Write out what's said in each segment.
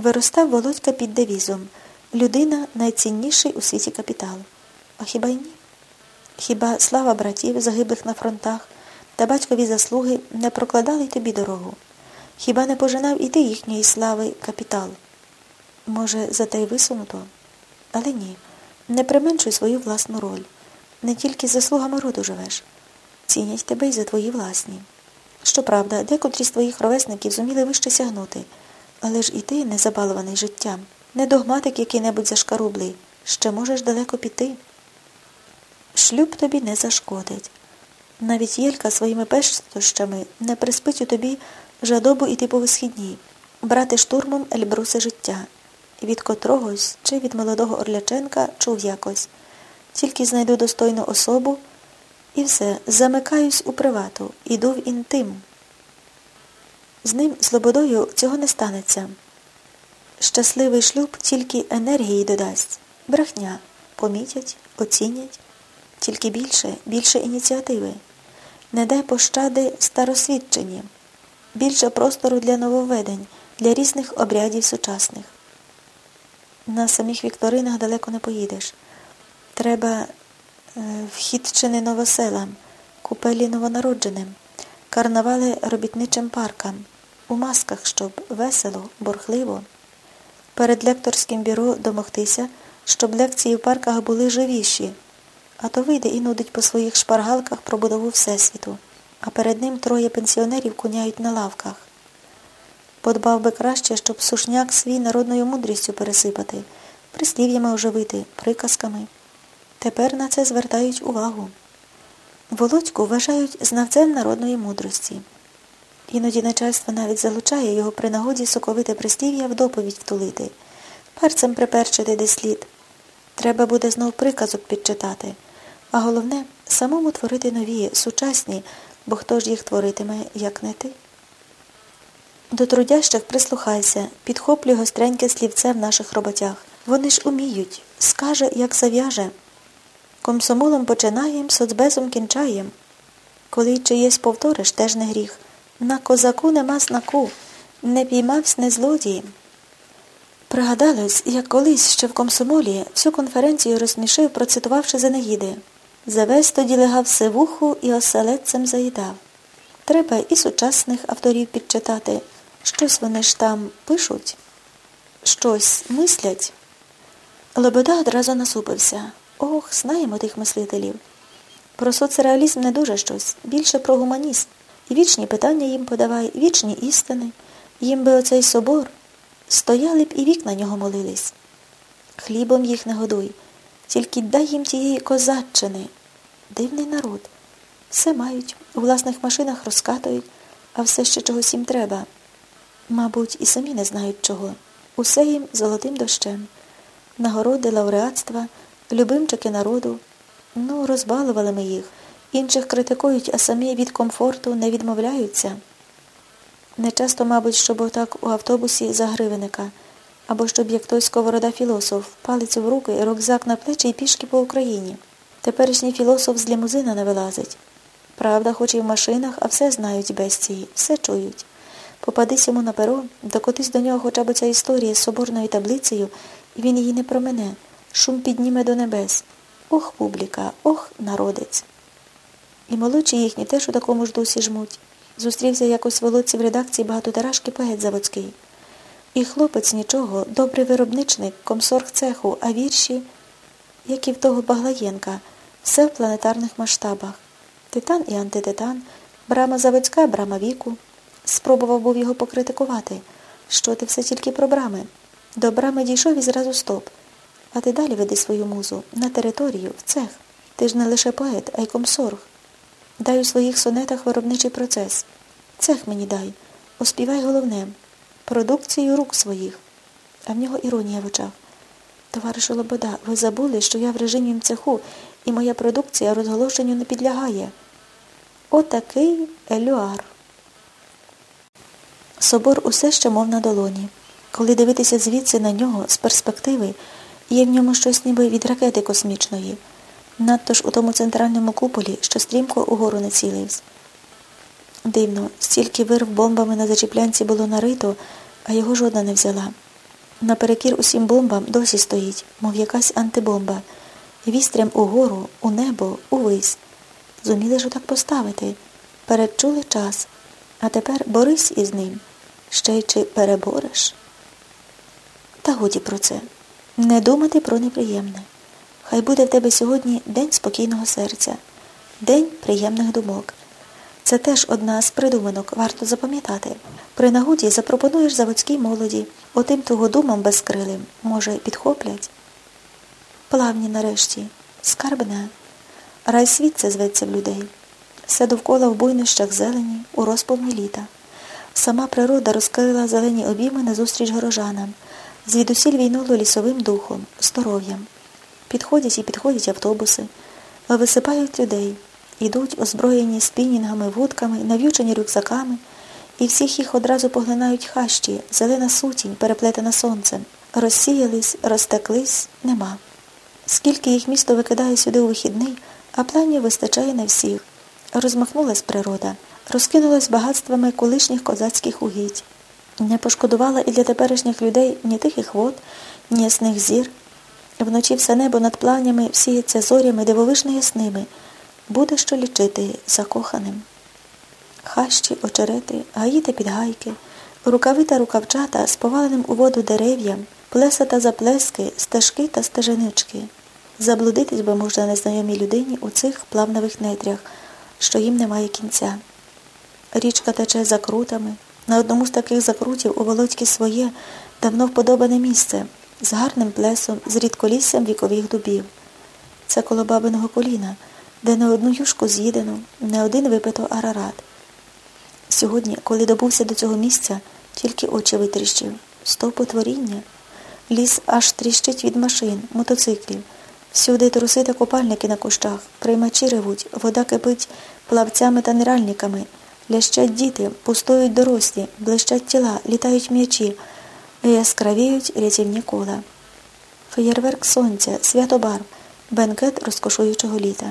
Виростав Володька під девізом Людина найцінніший у світі капітал. А хіба й ні? Хіба слава братів, загиблих на фронтах, та батькові заслуги не прокладали тобі дорогу? Хіба не пожинав і ти їхньої слави капітал? Може, за те й висунуто? Але ні, не применшуй свою власну роль. Не тільки заслугами роду живеш. Цінять тебе й за твої власні. Щоправда, декотрі з твоїх ровесників зуміли вище сягнути, але ж і ти, не забалований життям, не догматик який-небудь зашкарублий, ще можеш далеко піти. Шлюб тобі не зашкодить. Навіть Єлька своїми пещощами не приспить у тобі жадобу іти по висхідній, брати штурмом Ельбрусе життя, від котрогось чи від молодого Орляченка чув якось. Тільки знайду достойну особу і все, замикаюсь у привату, іду в інтим. З ним, Слободою, цього не станеться. Щасливий шлюб тільки енергії додасть, брехня, помітять, оцінять, тільки більше, більше ініціативи. Не дай пощади старосвідчені, більше простору для нововведень, для різних обрядів сучасних. На самих вікторинах далеко не поїдеш. Треба е, вхідчини новоселам, купелі новонародженим, карнавали робітничим паркам, у масках, щоб весело, борхливо. Перед лекторським бюро домогтися, щоб лекції в парках були живіші, а то вийде і нудить по своїх шпаргалках про будову Всесвіту, а перед ним троє пенсіонерів куняють на лавках. Подбав би краще, щоб сушняк свій народною мудрістю пересипати, прислів'ями оживити, приказками. Тепер на це звертають увагу. Володьку вважають знавцем народної мудрості. Іноді начальство навіть залучає його при нагоді соковите прислів'я в доповідь втулити, перцем приперчити де слід. Треба буде знов приказок підчитати, а головне самому творити нові, сучасні, бо хто ж їх творитиме, як не ти. До трудящих прислухайся, підхоплюй гостреньке слівце в наших роботях. Вони ж уміють, скаже, як зав'яже. Комсомолом починаєм, соцбезом кінчаєм. Коли чиєсь повториш, теж не гріх. На козаку нема знаку, не піймавсь не злодієм. Пригадалось, як колись ще в комсомолі всю конференцію розсмішив, процитувавши Зенегіди. Завесь тоді легав сивуху і оселедцем заїдав. Треба і сучасних авторів підчитати. Щось вони ж там пишуть, щось мислять. Лобода одразу насупився. Ох, знаємо тих мислителів. Про соцреалізм не дуже щось, більше про гуманізм. І вічні питання їм подавай, вічні істини. Їм би оцей собор. Стояли б і вік на нього молились. Хлібом їх не годуй, тільки дай їм тієї козаччини. Дивний народ. Все мають, у власних машинах розкатують, а все ще чогось їм треба. Мабуть, і самі не знають чого. Усе їм золотим дощем. Нагороди, лауреатства, любимчики народу. Ну, розбалували ми їх. Інших критикують, а самі від комфорту не відмовляються. Не часто, мабуть, щоб отак у автобусі за гривенника, або щоб як той сковорода філософ, палицю в руки, рюкзак на плечі і пішки по Україні. Теперішній філософ з лімузина не вилазить. Правда, хоч і в машинах, а все знають бестії, все чують. Попадись йому на перо, докотись до нього хоча б ця історія з соборною таблицею, і він її не промене, шум підніме до небес. Ох, публіка, ох, народець. І молодші їхні теж у такому ж дусі жмуть. Зустрівся якось володці в редакції багатотиражки поет Заводський. І хлопець нічого, добрий виробничник, комсорг цеху, а вірші, як і в того Баглаєнка, все в планетарних масштабах. Титан і антититан, брама заводська, брама віку. Спробував був його покритикувати. Що ти все тільки про брами? До брами дійшов і зразу стоп. А ти далі веди свою музу на територію, в цех. Ти ж не лише поет, а й комсорг. Дай у своїх сонетах виробничий процес. Цех мені дай, оспівай головне, продукцію рук своїх. А в нього іронія в очах. Товаришу Лобода, ви забули, що я в режимі цеху, і моя продукція розголошенню не підлягає. Отакий елюар. Собор усе ще мов на долоні. Коли дивитися звідси на нього з перспективи, є в ньому щось ніби від ракети космічної. Надто ж у тому центральному куполі, що стрімко угору націлився. Дивно, стільки вирв бомбами на зачіплянці було нарито, а його жодна не взяла. наперекір усім бомбам досі стоїть, мов якась антибомба, вістрям угору, у небо, увись. Зуміли ж отак поставити, передчули час, а тепер борись із ним. Ще й чи перебореш? Та годі про це. Не думати про неприємне. Хай буде в тебе сьогодні день спокійного серця, день приємних думок. Це теж одна з придуманок, варто запам'ятати. При нагоді запропонуєш заводській молоді, отим тугодумам безкрилим, може, підхоплять. Плавні нарешті, скарбне. Рай світ це зветься в людей. Все довкола в буйнощах зелені, у розповні літа. Сама природа розкрила зелені обійми назустріч горожанам, звідусіль війнуло лісовим духом, здоров'ям. Підходять і підходять автобуси, висипають людей, ідуть озброєні спінінгами, вудками, нав'ючені рюкзаками, і всіх їх одразу поглинають хащі, зелена сутінь, переплетена сонцем. Розсіялись, розтеклись, нема. Скільки їх місто викидає сюди у вихідний, а планів вистачає на всіх. Розмахнулась природа, розкинулась багатствами колишніх козацьких угідь. Не пошкодувала і для теперішніх людей ні тихих вод, ні ясних зір. Вночі все небо над плавнями всіється зорями дивовижно ясними. Буде що лічити закоханим. Хащі, очерети, гаї та підгайки, рукави та рукавчата з поваленим у воду дерев'ям, плеса та заплески, стежки та стеженички. Заблудитись би можна незнайомій людині у цих плавневих нетрях, що їм немає кінця. Річка тече за крутами. На одному з таких закрутів у Володьки своє давно вподобане місце з гарним плесом, з рідколіссям вікових дубів. Це коло бабиного коліна, де не одну юшку з'їдено, не один випито арарат. Сьогодні, коли добувся до цього місця, тільки очі витріщив. Стовпу творіння. Ліс аж тріщить від машин, мотоциклів. Всюди труси та купальники на кущах, приймачі ревуть, вода кипить плавцями та неральниками. Лящать діти, пустують дорослі, блищать тіла, літають м'ячі, яскравіють рятівні кола. Феєрверк сонця, свято барв, бенкет розкошуючого літа.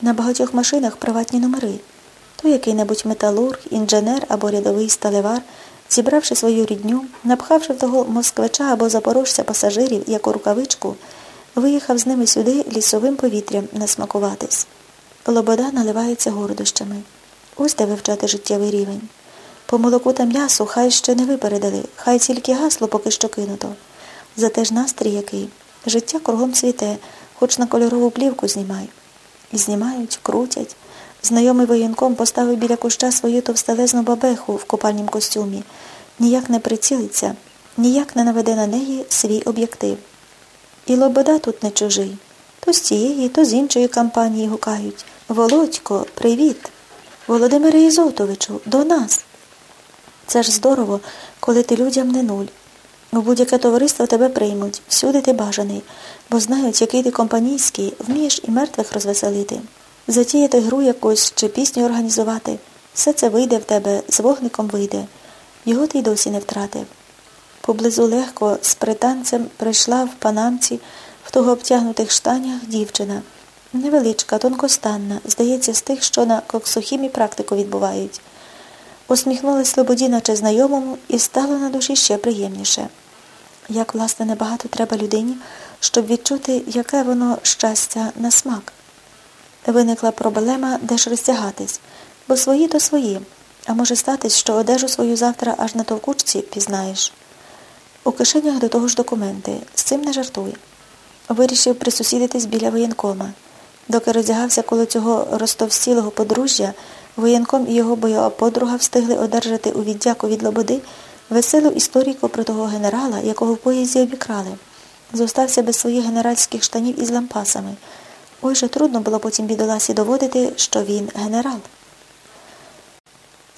На багатьох машинах приватні номери. То який-небудь металург, інженер або рядовий сталевар, зібравши свою рідню, напхавши в того москвича або запорожця пасажирів, як у рукавичку, виїхав з ними сюди лісовим повітрям насмакуватись. Лобода наливається гордощами. Ось де вивчати життєвий рівень. По молоку та м'ясу хай ще не випередили, хай тільки гасло поки що кинуто. Зате ж настрій який. Життя кругом цвіте, хоч на кольорову плівку знімай. І знімають, крутять. Знайомий воєнком поставив біля куща свою товстелезну бабеху в купальнім костюмі, ніяк не прицілиться, ніяк не наведе на неї свій об'єктив. І Лобода тут не чужий. То з цієї, то з іншої кампанії гукають Володько, привіт! Володимире Ізотовичу, до нас. Це ж здорово, коли ти людям не нуль. У будь-яке товариство тебе приймуть, всюди ти бажаний, бо знають, який ти компанійський, вмієш і мертвих розвеселити. Затіяти гру якусь чи пісню організувати. Все це вийде в тебе, з вогником вийде. Його ти й досі не втратив. Поблизу легко з пританцем прийшла в панамці в того обтягнутих штанях дівчина. Невеличка, тонкостанна, здається, з тих, що на коксохімі практику відбувають. Усміхнулась Слободі, наче знайомому, і стало на душі ще приємніше. Як, власне, небагато треба людині, щоб відчути, яке воно щастя на смак. Виникла проблема, де ж розтягатись, бо свої то свої, а може статись, що одежу свою завтра аж на товкучці пізнаєш. У кишенях до того ж документи, з цим не жартуй. Вирішив присусідитись біля воєнкома. Доки роздягався коло цього ростовсілого подружжя, воєнком і його бойова подруга встигли одержати у віддяку від Лободи веселу історіку про того генерала, якого в поїзді обікрали. Зостався без своїх генеральських штанів із лампасами. Ой же трудно було потім бідоласі доводити, що він генерал.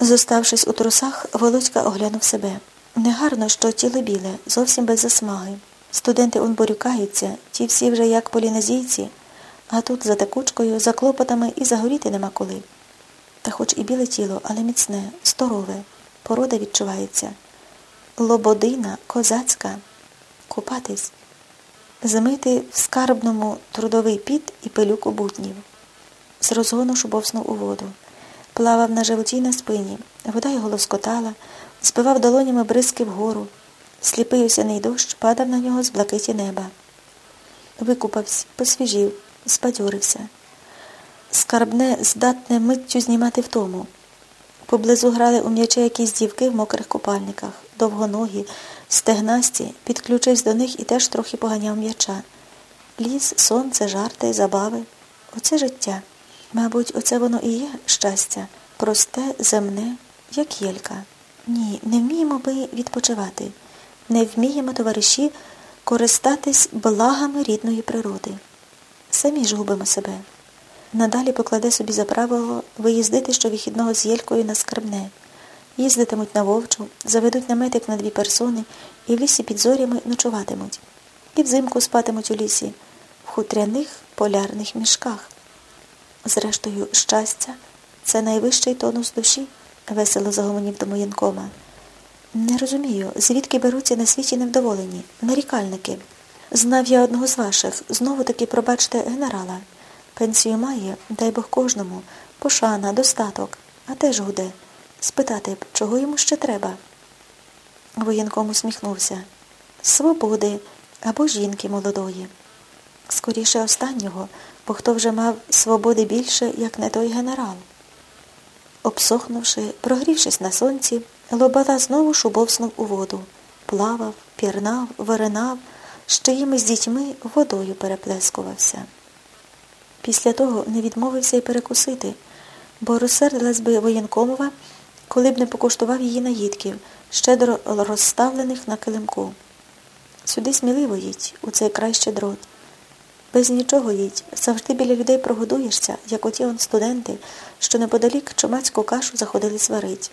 Зоставшись у трусах, Володька оглянув себе. Негарно, що тіло біле, зовсім без засмаги. Студенти он борюкаються, ті всі вже як полінезійці, а тут за текучкою, за клопотами і загоріти нема коли. Та хоч і біле тіло, але міцне, здорове, порода відчувається. Лободина, козацька, купатись, змити в скарбному трудовий піт і пилюку бутнів. З розгону шубовснув у воду, плавав на животі на спині, вода його лоскотала, збивав долонями бризки вгору, Сліпий осяний дощ падав на нього з блакиті неба. Викупався, посвіжів, збадьорився. Скарбне здатне миттю знімати втому. Поблизу грали у м'яче якісь дівки в мокрих купальниках, довгоногі, стегнасті, підключився до них і теж трохи поганяв м'яча. Ліс, сонце, жарти, забави. Оце життя. Мабуть, оце воно і є щастя, просте, земне, як єлька. Ні, не вміємо ми відпочивати, не вміємо, товариші, користатись благами рідної природи. Самі ж губимо себе. Надалі покладе собі за правило виїздити щовихідного з Єлькою на скарбне. Їздитимуть на вовчу, заведуть наметик на дві персони і в лісі під зорями ночуватимуть. І взимку спатимуть у лісі, в хутряних полярних мішках. Зрештою, щастя це найвищий тонус душі, весело загомонів домоєнкома. Не розумію, звідки беруться на світі невдоволені, нарікальники. Знав я одного з ваших, знову таки, пробачте, генерала. Пенсію має, дай Бог кожному, пошана, достаток, а теж гуде. Спитати б, чого йому ще треба. Воєнком усміхнувся. Свободи або жінки молодої. Скоріше останнього, бо хто вже мав свободи більше, як не той генерал. Обсохнувши, прогрівшись на сонці, Лобода знову шубовснув у воду, плавав, пірнав, виринав, з чиїми з дітьми водою переплескувався. Після того не відмовився й перекусити, бо розсердилась би воєнкомова, коли б не покуштував її наїдків, щедро розставлених на килимку. Сюди сміливо їдь, у цей край дрот. Без нічого їдь, завжди біля людей прогодуєшся, як оті он студенти, що неподалік чумацьку кашу заходили сварить.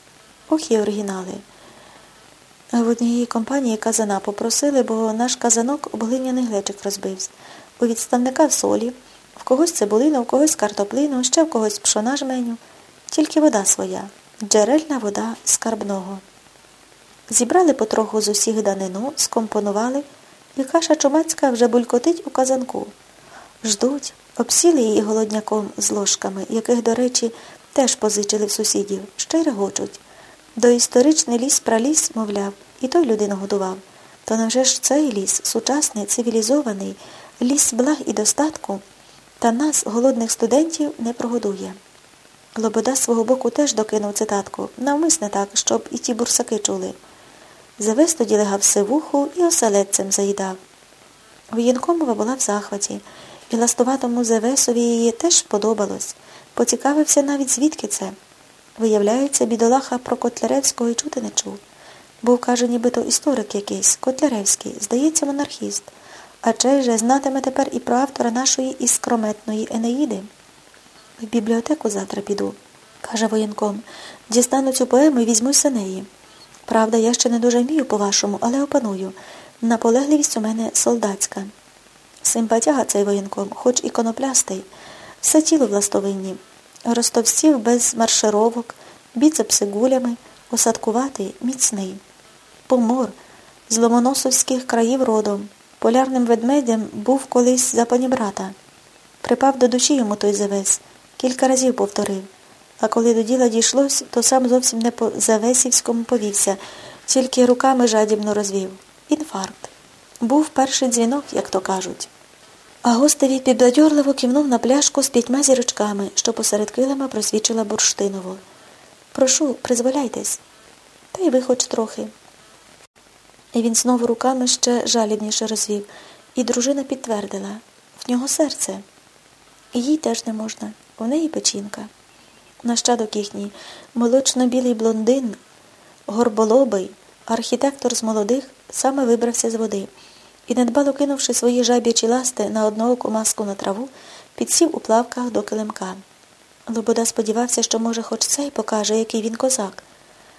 Ох і оригінали. В однієї компанії казана попросили, бо наш казанок глиняний глечик розбився. У відставника в солі, в когось цибулину, в когось картоплину, ще в когось пшона жменю. Тільки вода своя, джерельна вода скарбного. Зібрали потроху з усіх данину, скомпонували, і каша чумацька вже булькотить у казанку. Ждуть, обсіли її голодняком з ложками, яких, до речі, теж позичили в сусідів, ще й регочуть. Доісторичний ліс праліс, мовляв, і той людину годував. То невже ж цей ліс, сучасний, цивілізований, ліс благ і достатку, та нас, голодних студентів, не прогодує. Лобода з свого боку теж докинув цитатку, навмисне так, щоб і ті бурсаки чули. Завес тоді легав сивуху і оселедцем заїдав. Воєнкомова була в захваті, і ластуватому Зевесові її теж подобалось. Поцікавився навіть звідки це. Виявляється, бідолаха про Котляревського і чути не чув. Був, каже, нібито історик якийсь, Котляревський, здається, монархіст. А чей же знатиме тепер і про автора нашої іскрометної Енеїди. В бібліотеку завтра піду, каже воєнком. Дістану цю поему і візьму неї. Правда, я ще не дуже вмію по-вашому, але опаную. Наполегливість у мене солдатська. Симпатяга цей воєнком, хоч і коноплястий, все тіло властовинні. Ростовстів без маршировок, біцепси гулями, осадкуватий, міцний. Помор з ломоносовських країв родом, полярним ведмедем був колись за панібрата. Припав до душі йому той завес, кілька разів повторив. А коли до діла дійшлось, то сам зовсім не по Завесівському повівся, тільки руками жадібно розвів. Інфаркт. Був перший дзвінок, як то кажуть. А гостеві підбадьорливо кивнув на пляшку з п'ятьма зірочками, що посеред килима просвічила бурштинову. Прошу, призволяйтесь. Та й ви хоч трохи. І він знову руками ще жалібніше розвів, і дружина підтвердила в нього серце. І їй теж не можна, у неї печінка. Нащадок їхній, молочно-білий блондин, горболобий, архітектор з молодих, саме вибрався з води і, недбало кинувши свої жаб'ячі ласти на однооку маску на траву, підсів у плавках до килимка. Лобода сподівався, що, може, хоч цей покаже, який він козак.